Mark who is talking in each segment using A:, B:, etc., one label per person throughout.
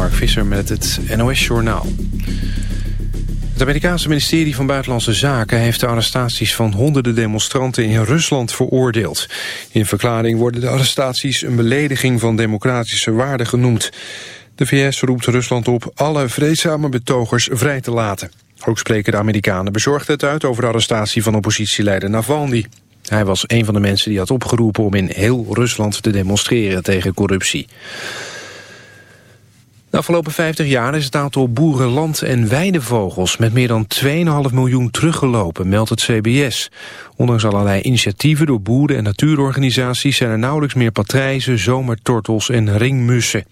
A: Mark Visser met het NOS-journaal. Het Amerikaanse ministerie van Buitenlandse Zaken heeft de arrestaties van honderden demonstranten in Rusland veroordeeld. In verklaring worden de arrestaties een belediging van democratische waarden genoemd. De VS roept Rusland op alle vreedzame betogers vrij te laten. Ook spreken de Amerikanen bezorgdheid uit over de arrestatie van oppositieleider Navalny. Hij was een van de mensen die had opgeroepen om in heel Rusland te demonstreren tegen corruptie. De afgelopen 50 jaar is het aantal boerenland- en weidevogels met meer dan 2,5 miljoen teruggelopen, meldt het CBS. Ondanks allerlei initiatieven door boeren en natuurorganisaties zijn er nauwelijks meer patrijzen, zomertortels en ringmussen.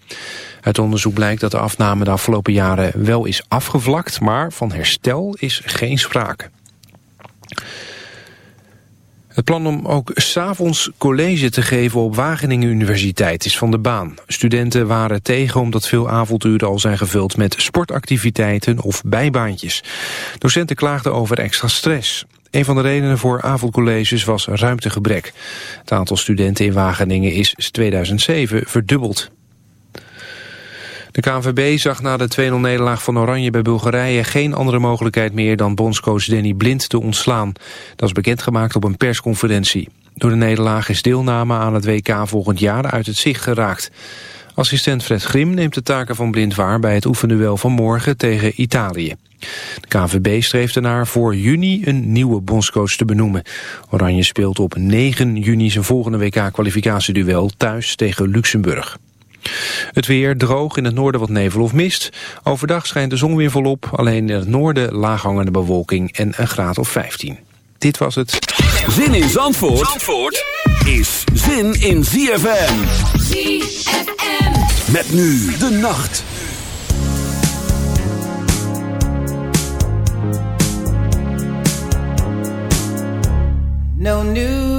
A: Uit onderzoek blijkt dat de afname de afgelopen jaren wel is afgevlakt, maar van herstel is geen sprake. Het plan om ook s'avonds college te geven op Wageningen Universiteit is van de baan. Studenten waren tegen omdat veel avonduren al zijn gevuld met sportactiviteiten of bijbaantjes. Docenten klaagden over extra stress. Een van de redenen voor avondcolleges was ruimtegebrek. Het aantal studenten in Wageningen is 2007 verdubbeld. De KNVB zag na de 2-0-nederlaag van Oranje bij Bulgarije geen andere mogelijkheid meer dan bondscoach Danny Blind te ontslaan. Dat is bekendgemaakt op een persconferentie. Door de nederlaag is deelname aan het WK volgend jaar uit het zicht geraakt. Assistent Fred Grim neemt de taken van Blind waar bij het oefenduel van morgen tegen Italië. De KNVB streeft ernaar voor juni een nieuwe bondscoach te benoemen. Oranje speelt op 9 juni zijn volgende WK-kwalificatieduel thuis tegen Luxemburg. Het weer droog, in het noorden wat nevel of mist. Overdag schijnt de zon weer volop, alleen in het noorden laaghangende bewolking en een graad of 15. Dit was het.
B: Zin in Zandvoort, Zandvoort is zin in ZFM. ZFM. Met nu de nacht.
C: No New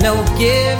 C: no giving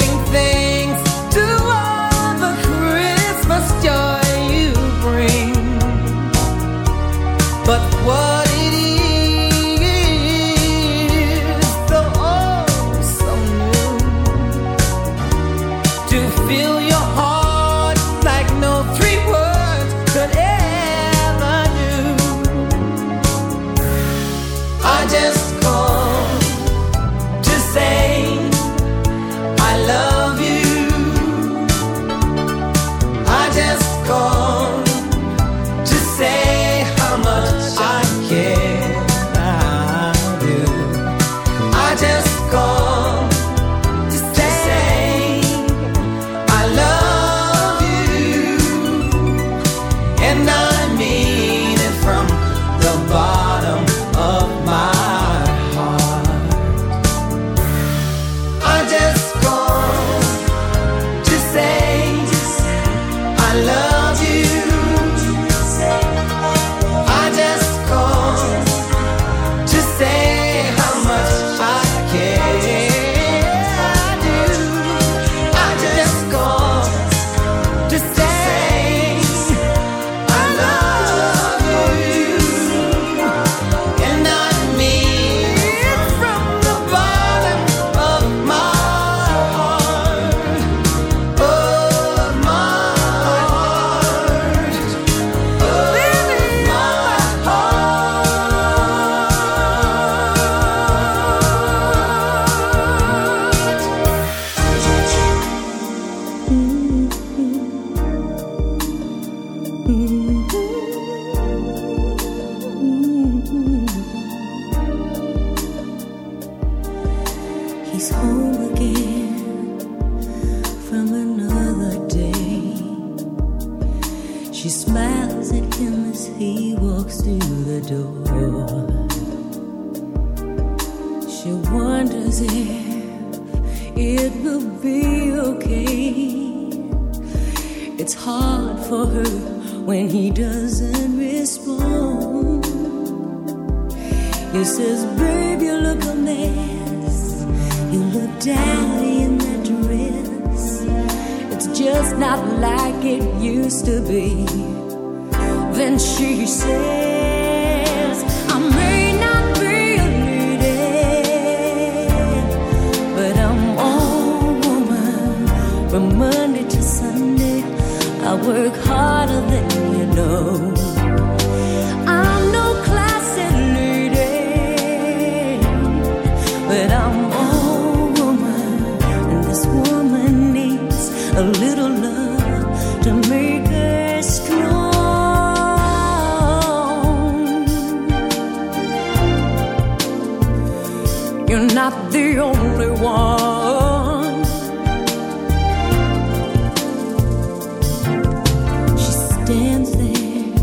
D: stands there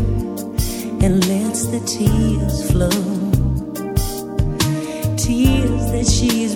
D: and lets the tears flow.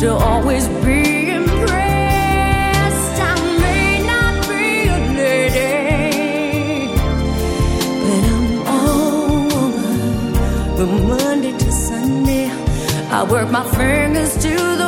D: to always be impressed. I may not be a lady, but I'm all woman from Monday to Sunday. I work my fingers to the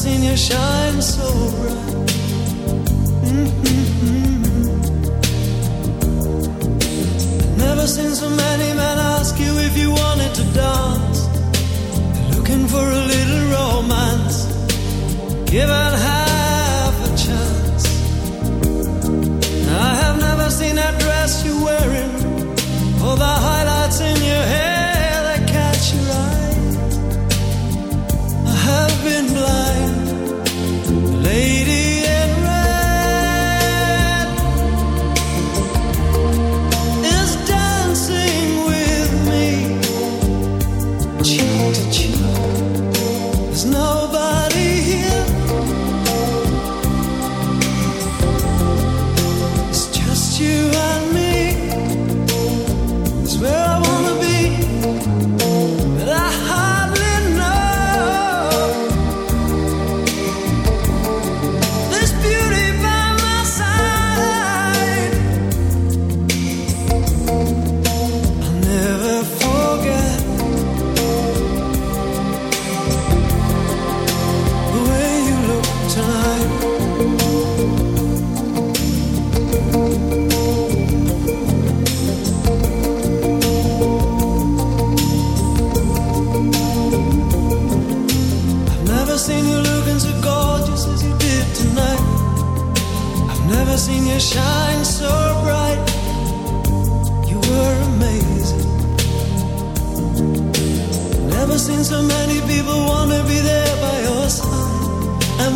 B: seen you shine so bright. Mm-hmm. Never seen so many men ask you if you wanted to dance. Looking for a little romance. Given half a chance. I have never seen that dress you're wearing or the highlights in your hair that catch your eye. I have been blind,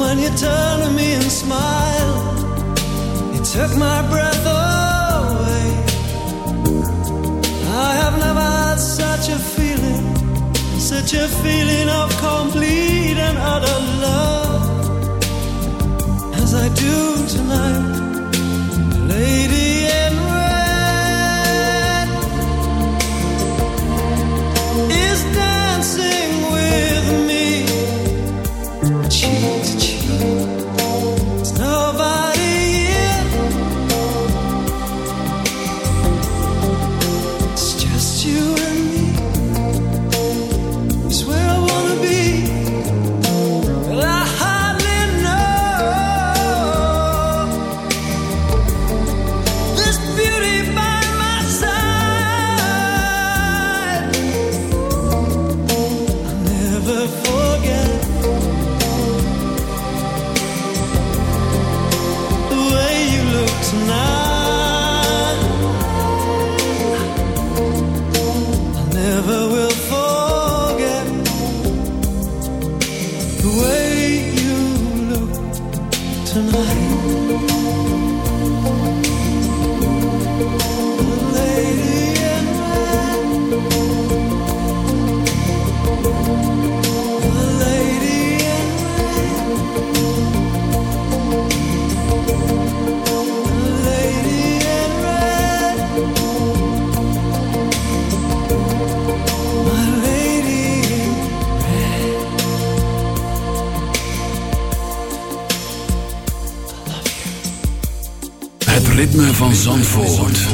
B: when you turn to me and smile, it took my breath away. I have never had such a feeling, such a feeling of complete and utter love as I do tonight.
E: Zandvoort.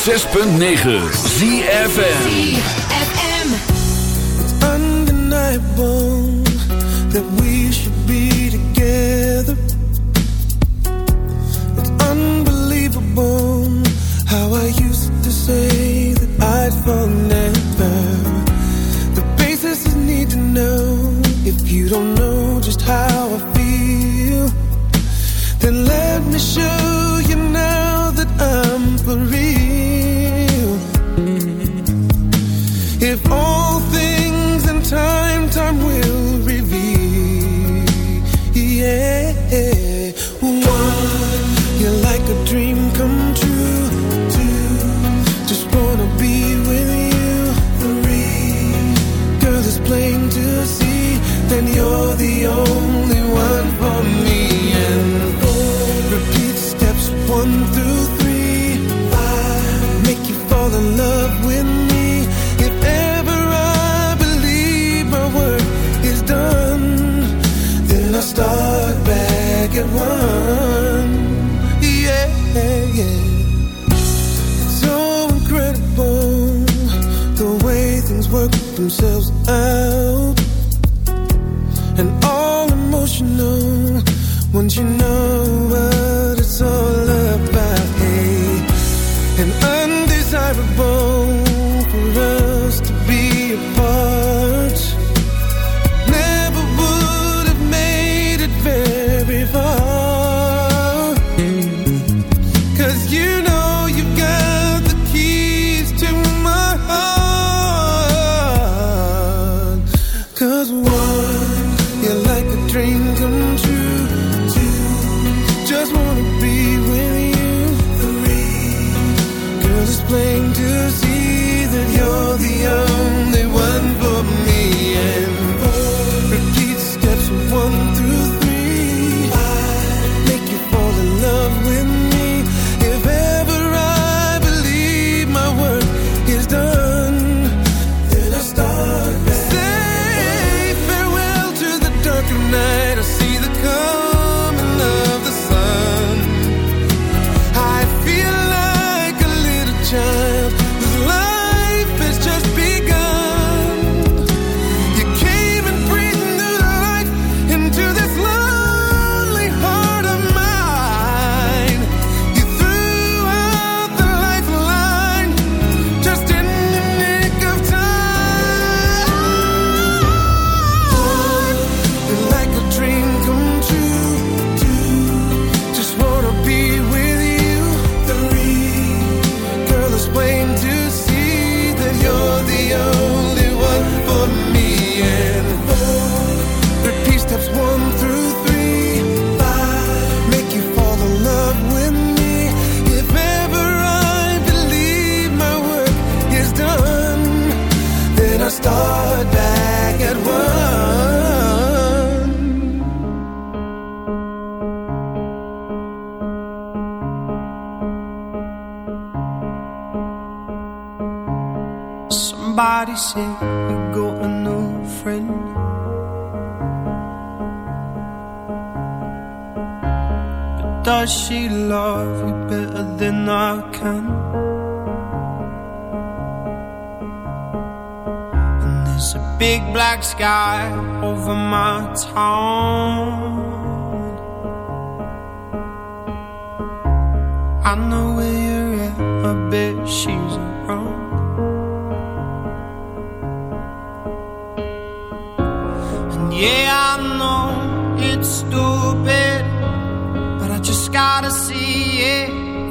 E: 106.9 ZFN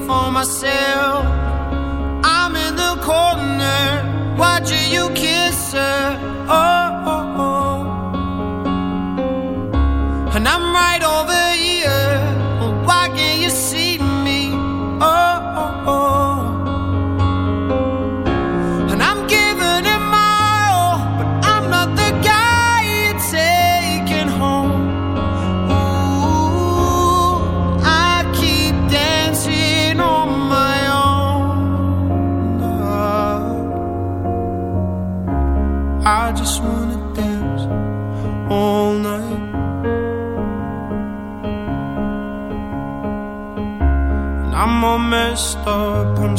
E: for myself. I'm in the corner, watching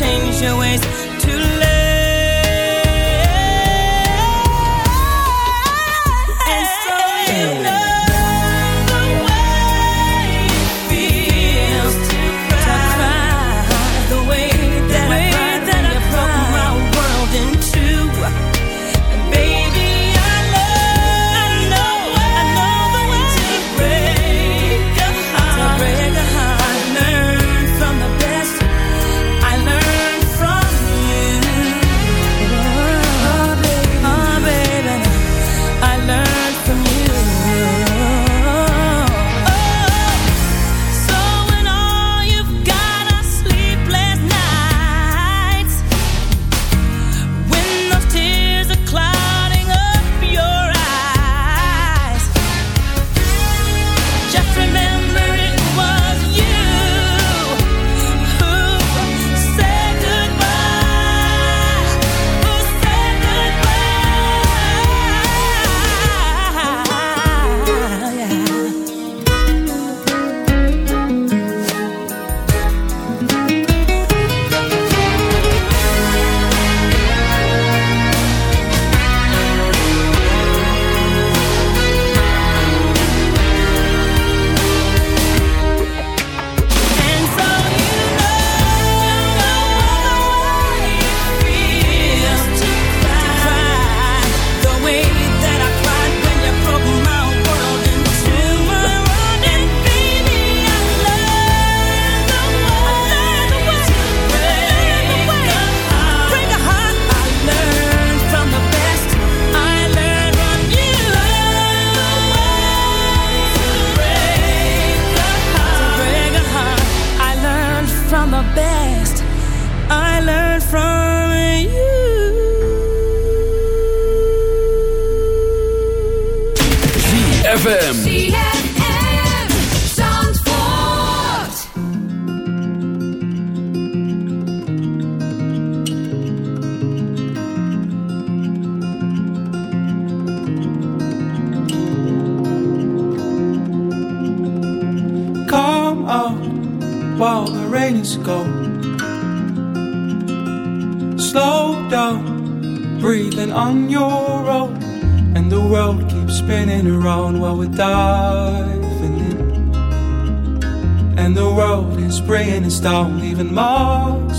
D: change your ways.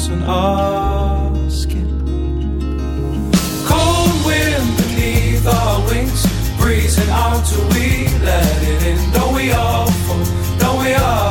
D: and
F: asking. Cold wind beneath our wings, breezing out till we let it in. Don't we all fall? Don't we all?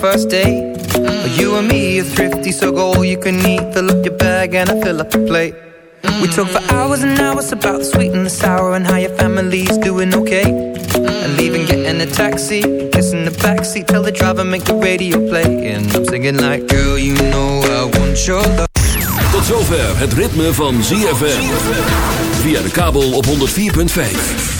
C: first date. You and me are thrifty, so go all you can eat. Fill up your bag and I fill up the plate. We talk for hours and hours about the sweet and the sour and how your family's doing okay. And leaving, getting a taxi, kissing the backseat, tell the driver make the radio play. And I'm singing like, girl, you know I want your love.
B: Tot zover het ritme van ZFM. Via de kabel op 104.5.